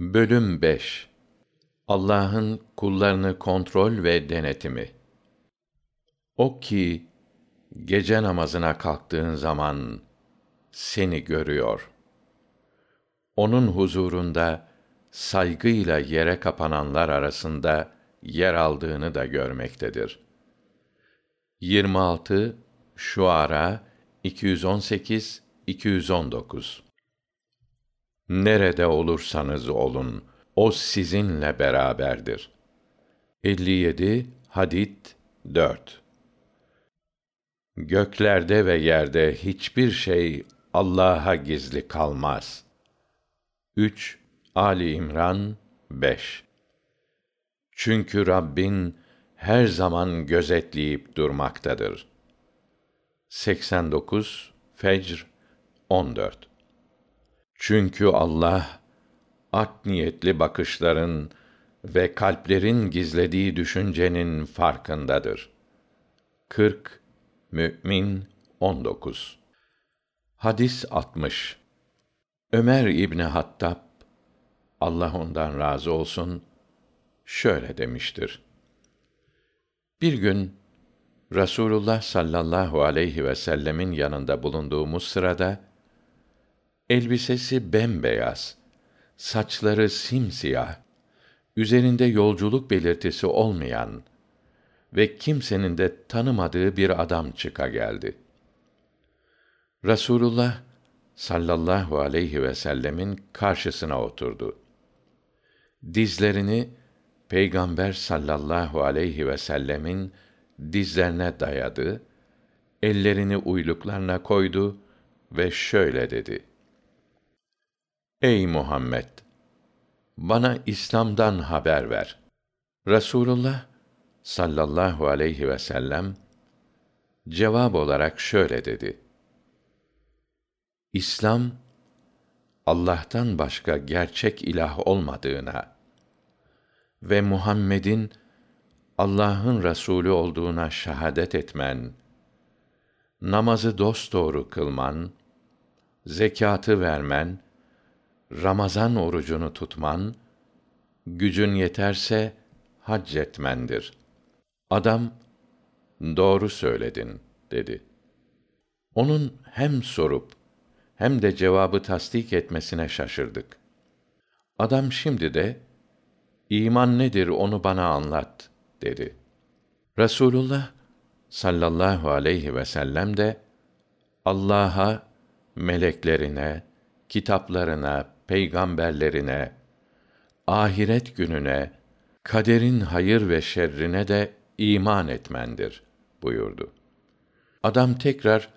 Bölüm 5 Allah'ın kullarını kontrol ve denetimi. O ki gece namazına kalktığın zaman seni görüyor. Onun huzurunda saygıyla yere kapananlar arasında yer aldığını da görmektedir. 26 Şuara 218 219 Nerede olursanız olun, o sizinle beraberdir. 57 Hadid 4 Göklerde ve yerde hiçbir şey Allah'a gizli kalmaz. 3 Ali İmran 5 Çünkü Rabbin her zaman gözetleyip durmaktadır. 89 Fecr 14 çünkü Allah art niyetli bakışların ve kalplerin gizlediği düşüncenin farkındadır. 40 Mü'min 19 Hadis 60 Ömer İbni Hattab Allah ondan razı olsun şöyle demiştir. Bir gün Rasulullah sallallahu aleyhi ve sellemin yanında bulunduğumuz sırada Elbisesi bembeyaz, saçları simsiyah, üzerinde yolculuk belirtisi olmayan ve kimsenin de tanımadığı bir adam çıka geldi. Rasulullah sallallahu aleyhi ve sellemin karşısına oturdu. Dizlerini Peygamber sallallahu aleyhi ve sellemin dizlerine dayadı, ellerini uyluklarına koydu ve şöyle dedi: Ey Muhammed! Bana İslam'dan haber ver. Rasulullah sallallahu aleyhi ve sellem cevap olarak şöyle dedi: İslam Allah'tan başka gerçek ilah olmadığına ve Muhammed'in Allah'ın Resulü olduğuna şahadet etmen, namazı dosdoğru kılman, zekatı vermen Ramazan orucunu tutman, gücün yeterse hac etmendir. Adam, doğru söyledin, dedi. Onun hem sorup, hem de cevabı tasdik etmesine şaşırdık. Adam şimdi de, iman nedir onu bana anlat, dedi. Resulullah sallallahu aleyhi ve sellem de, Allah'a, meleklerine, kitaplarına, peygamberlerine, ahiret gününe, kaderin hayır ve şerrine de iman etmendir buyurdu. Adam tekrar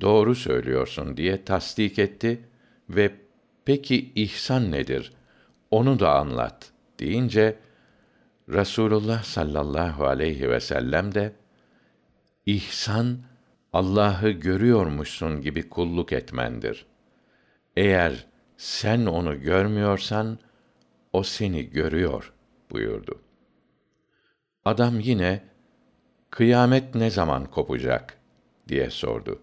doğru söylüyorsun diye tasdik etti ve peki ihsan nedir? Onu da anlat deyince Rasulullah sallallahu aleyhi ve sellem de ihsan Allah'ı görüyormuşsun gibi kulluk etmendir. Eğer sen onu görmüyorsan o seni görüyor buyurdu. Adam yine kıyamet ne zaman kopacak diye sordu.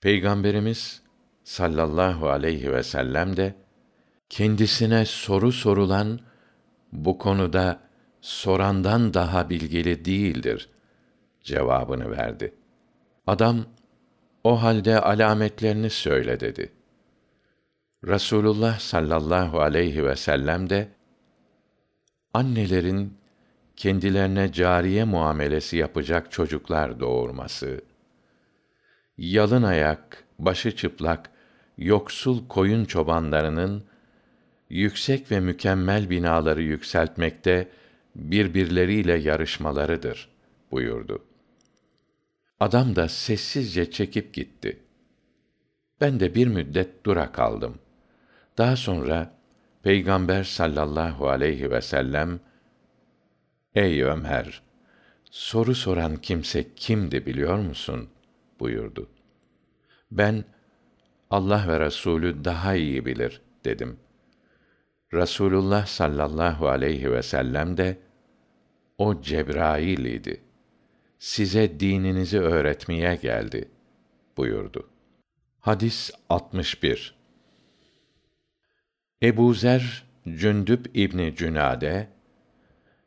Peygamberimiz sallallahu aleyhi ve sellem de kendisine soru sorulan bu konuda sorandan daha bilgili değildir cevabını verdi. Adam o halde alametlerini söyle dedi. Rasulullah sallallahu aleyhi ve sellem de annelerin kendilerine cariye muamelesi yapacak çocuklar doğurması, yalın ayak, başı çıplak, yoksul koyun çobanlarının yüksek ve mükemmel binaları yükseltmekte birbirleriyle yarışmalarıdır buyurdu. Adam da sessizce çekip gitti. Ben de bir müddet dura kaldım.'' Daha sonra Peygamber sallallahu aleyhi ve sellem Ey Ömer, soru soran kimse kimdi biliyor musun? buyurdu. Ben Allah ve Resulü daha iyi bilir dedim. Rasulullah sallallahu aleyhi ve sellem de o Cebrail idi. Size dininizi öğretmeye geldi buyurdu. Hadis 61 Ebu Zer Cündüb İbni Cünade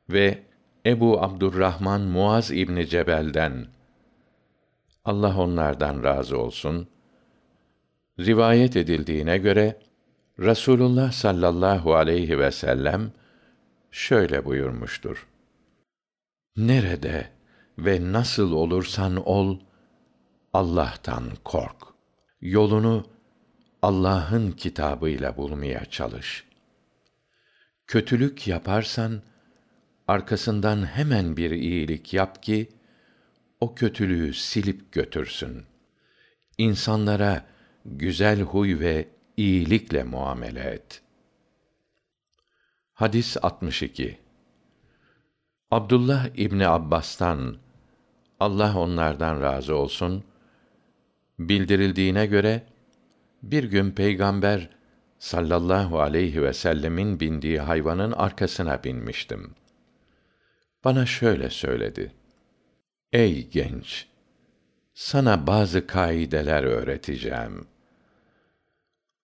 ve Ebu Abdurrahman Muaz İbni Cebel'den Allah onlardan razı olsun. Rivayet edildiğine göre Rasulullah sallallahu aleyhi ve sellem şöyle buyurmuştur. Nerede ve nasıl olursan ol, Allah'tan kork. Yolunu Allah'ın kitabıyla bulmaya çalış. Kötülük yaparsan, arkasından hemen bir iyilik yap ki, o kötülüğü silip götürsün. İnsanlara güzel huy ve iyilikle muamele et. Hadis 62 Abdullah İbni Abbas'tan, Allah onlardan razı olsun, bildirildiğine göre, bir gün Peygamber sallallahu aleyhi ve sellemin bindiği hayvanın arkasına binmiştim. Bana şöyle söyledi. Ey genç! Sana bazı kaideler öğreteceğim.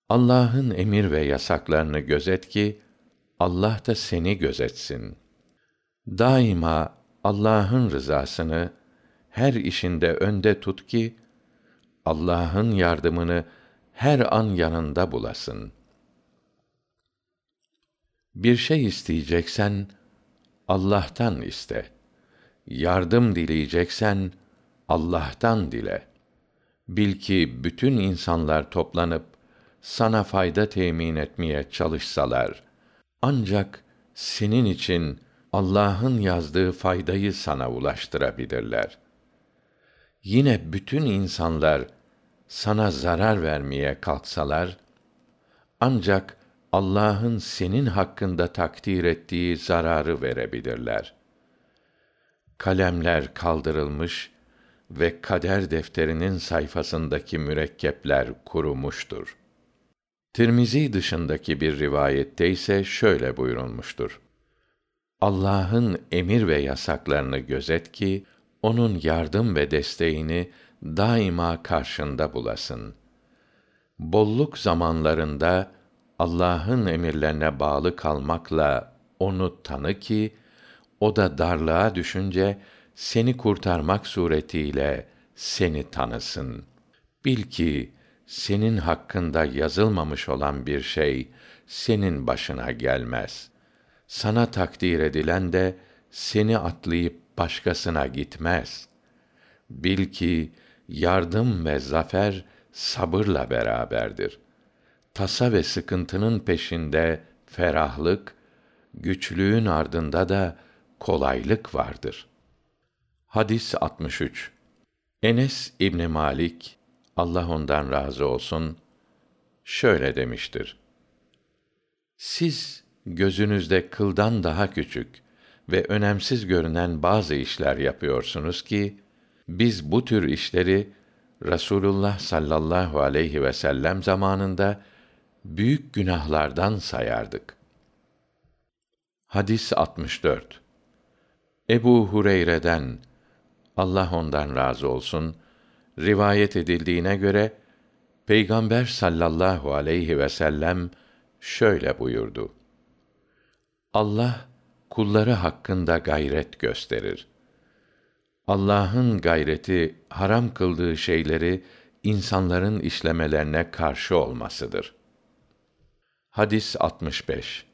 Allah'ın emir ve yasaklarını gözet ki, Allah da seni gözetsin. Daima Allah'ın rızasını her işinde önde tut ki, Allah'ın yardımını her an yanında bulasın. Bir şey isteyeceksen, Allah'tan iste. Yardım dileyeceksen, Allah'tan dile. Bil ki bütün insanlar toplanıp sana fayda temin etmeye çalışsalar ancak senin için Allah'ın yazdığı faydayı sana ulaştırabilirler. Yine bütün insanlar sana zarar vermeye kalksalar ancak Allah'ın senin hakkında takdir ettiği zararı verebilirler. Kalemler kaldırılmış ve kader defterinin sayfasındaki mürekkepler kurumuştur. Tirmizi dışındaki bir rivayette ise şöyle buyurulmuştur. Allah'ın emir ve yasaklarını gözet ki onun yardım ve desteğini daima karşında bulasın. Bolluk zamanlarında Allah'ın emirlerine bağlı kalmakla onu tanı ki o da darlığa düşünce seni kurtarmak suretiyle seni tanısın. Bil ki senin hakkında yazılmamış olan bir şey senin başına gelmez. Sana takdir edilen de seni atlayıp başkasına gitmez. Bil ki yardım ve zafer sabırla beraberdir. Tasa ve sıkıntının peşinde ferahlık, güçlüğün ardında da kolaylık vardır. Hadis 63. Enes İbn Malik Allah ondan razı olsun şöyle demiştir. Siz gözünüzde kıldan daha küçük ve önemsiz görünen bazı işler yapıyorsunuz ki biz bu tür işleri Rasulullah sallallahu aleyhi ve sellem zamanında büyük günahlardan sayardık. Hadis 64. Ebu Hureyre'den Allah ondan razı olsun rivayet edildiğine göre Peygamber sallallahu aleyhi ve sellem şöyle buyurdu. Allah kulları hakkında gayret gösterir. Allah'ın gayreti haram kıldığı şeyleri insanların işlemelerine karşı olmasıdır. Hadis 65.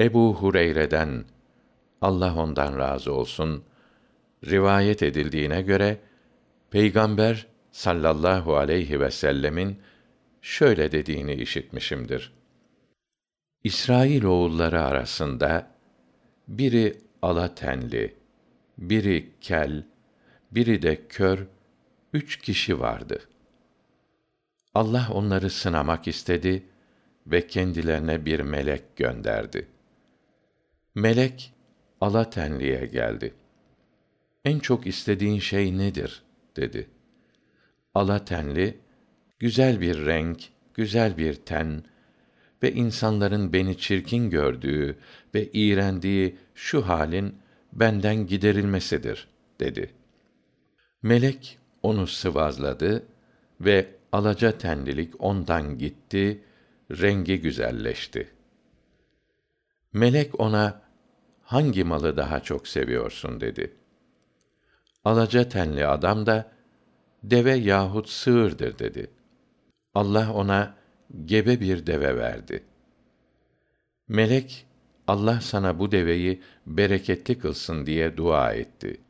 Ebu Hureyre'den Allah ondan razı olsun rivayet edildiğine göre Peygamber sallallahu aleyhi ve sellemin şöyle dediğini işitmişimdir. İsrail oğulları arasında biri ala tenli, biri kel, biri de kör üç kişi vardı. Allah onları sınamak istedi ve kendilerine bir melek gönderdi. Melek ala tenliye geldi. En çok istediğin şey nedir? dedi. Ala tenli, güzel bir renk, güzel bir ten ve insanların beni çirkin gördüğü ve iğrendiği şu halin benden giderilmesidir, dedi. Melek onu sıvazladı ve alaca tenlilik ondan gitti rengi güzelleşti. Melek ona hangi malı daha çok seviyorsun dedi. Alaca tenli adam da deve yahut sığırdır dedi. Allah ona gebe bir deve verdi. Melek Allah sana bu deveyi bereketli kılsın diye dua etti.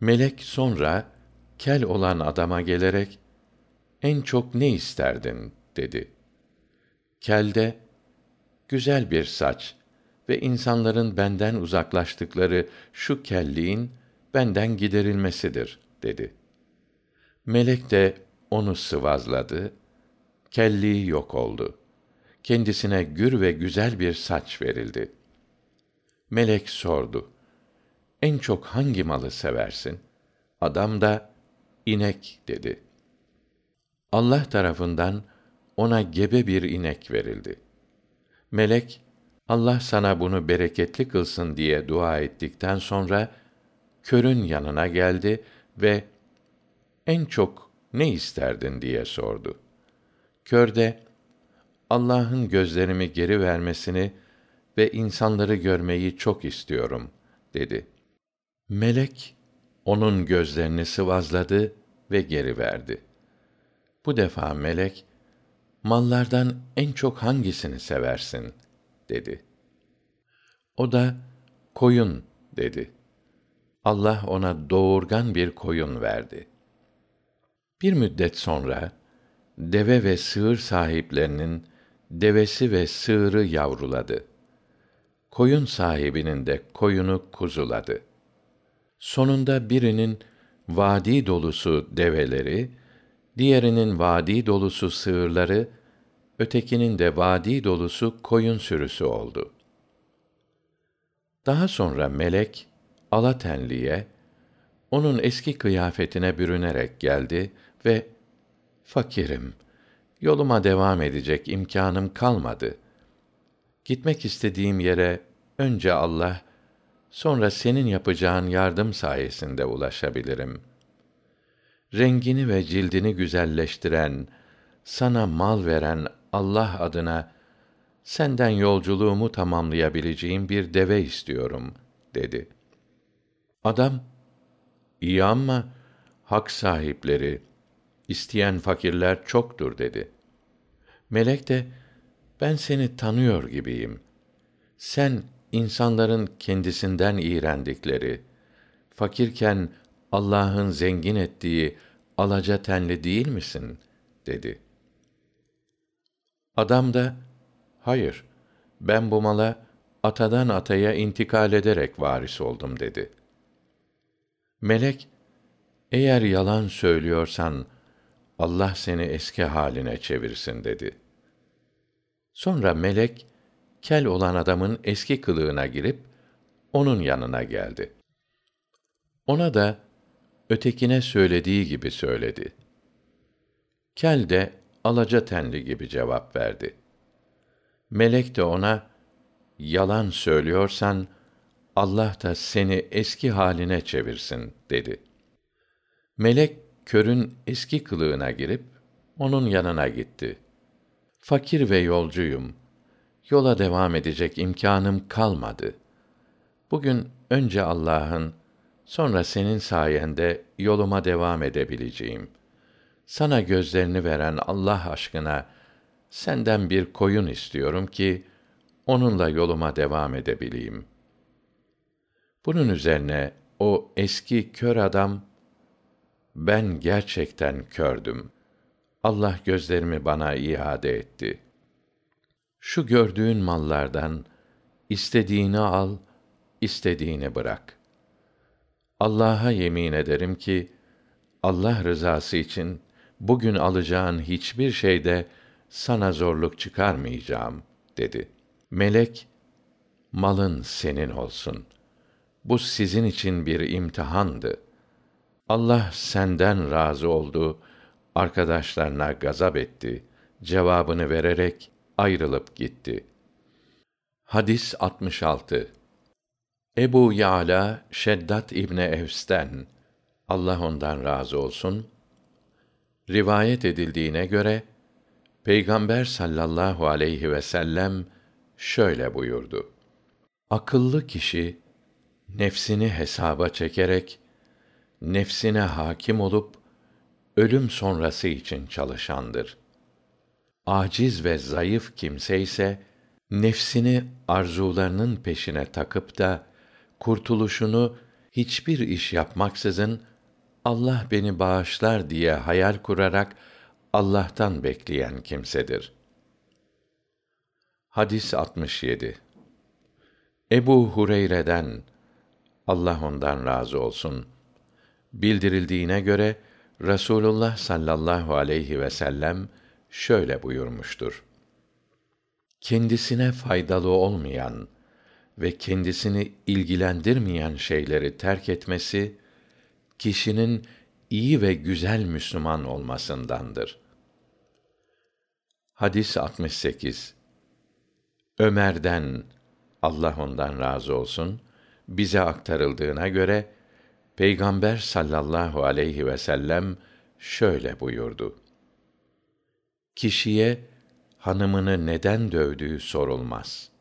Melek sonra kel olan adama gelerek en çok ne isterdin dedi. Kel de güzel bir saç ve insanların benden uzaklaştıkları şu kelliğin benden giderilmesidir dedi. Melek de onu sıvazladı, kelliği yok oldu. Kendisine gür ve güzel bir saç verildi. Melek sordu. En çok hangi malı seversin? Adam da inek dedi. Allah tarafından ona gebe bir inek verildi. Melek Allah sana bunu bereketli kılsın diye dua ettikten sonra körün yanına geldi ve en çok ne isterdin diye sordu. Kör de Allah'ın gözlerimi geri vermesini ve insanları görmeyi çok istiyorum dedi. Melek onun gözlerini sıvazladı ve geri verdi. Bu defa melek mallardan en çok hangisini seversin dedi. O da koyun dedi. Allah ona doğurgan bir koyun verdi. Bir müddet sonra deve ve sığır sahiplerinin devesi ve sığırı yavruladı. Koyun sahibinin de koyunu kuzuladı. Sonunda birinin vadi dolusu develeri, diğerinin vadi dolusu sığırları, ötekinin de vadi dolusu koyun sürüsü oldu. Daha sonra melek Alatenli'ye onun eski kıyafetine bürünerek geldi ve fakirim, yoluma devam edecek imkanım kalmadı. Gitmek istediğim yere önce Allah, sonra senin yapacağın yardım sayesinde ulaşabilirim. Rengini ve cildini güzelleştiren, sana mal veren Allah adına senden yolculuğumu tamamlayabileceğim bir deve istiyorum dedi. Adam iyi ama hak sahipleri isteyen fakirler çoktur dedi. Melek de ben seni tanıyor gibiyim. Sen insanların kendisinden iğrendikleri, fakirken Allah'ın zengin ettiği alaca tenli değil misin? dedi. Adam da, hayır, ben bu mala atadan ataya intikal ederek varis oldum dedi. Melek, eğer yalan söylüyorsan, Allah seni eski haline çevirsin dedi. Sonra melek, kel olan adamın eski kılığına girip, onun yanına geldi. Ona da, ötekine söylediği gibi söyledi. Kel de alaca tenli gibi cevap verdi. Melek de ona, yalan söylüyorsan, Allah da seni eski haline çevirsin, dedi. Melek, körün eski kılığına girip, onun yanına gitti. Fakir ve yolcuyum. Yola devam edecek imkanım kalmadı. Bugün önce Allah'ın, sonra senin sayende yoluma devam edebileceğim. Sana gözlerini veren Allah aşkına senden bir koyun istiyorum ki onunla yoluma devam edebileyim. Bunun üzerine o eski kör adam ben gerçekten kördüm. Allah gözlerimi bana iade etti. Şu gördüğün mallardan istediğini al, istediğini bırak. Allah'a yemin ederim ki Allah rızası için bugün alacağın hiçbir şeyde sana zorluk çıkarmayacağım dedi. Melek malın senin olsun. Bu sizin için bir imtihandı. Allah senden razı oldu, arkadaşlarına gazap etti. Cevabını vererek ayrılıp gitti. Hadis 66 Ebu Ya'la Şeddat İbni Evs'ten Allah ondan razı olsun rivayet edildiğine göre Peygamber sallallahu aleyhi ve sellem şöyle buyurdu. Akıllı kişi nefsini hesaba çekerek nefsine hakim olup ölüm sonrası için çalışandır. Aciz ve zayıf kimse ise nefsini arzularının peşine takıp da kurtuluşunu hiçbir iş yapmaksızın Allah beni bağışlar diye hayal kurarak Allah'tan bekleyen kimsedir. Hadis 67. Ebu Hureyre'den Allah ondan razı olsun bildirildiğine göre Rasulullah sallallahu aleyhi ve sellem şöyle buyurmuştur. Kendisine faydalı olmayan ve kendisini ilgilendirmeyen şeyleri terk etmesi kişinin iyi ve güzel Müslüman olmasındandır. Hadis 68. Ömer'den Allah ondan razı olsun bize aktarıldığına göre Peygamber sallallahu aleyhi ve sellem şöyle buyurdu. Kişiye hanımını neden dövdüğü sorulmaz.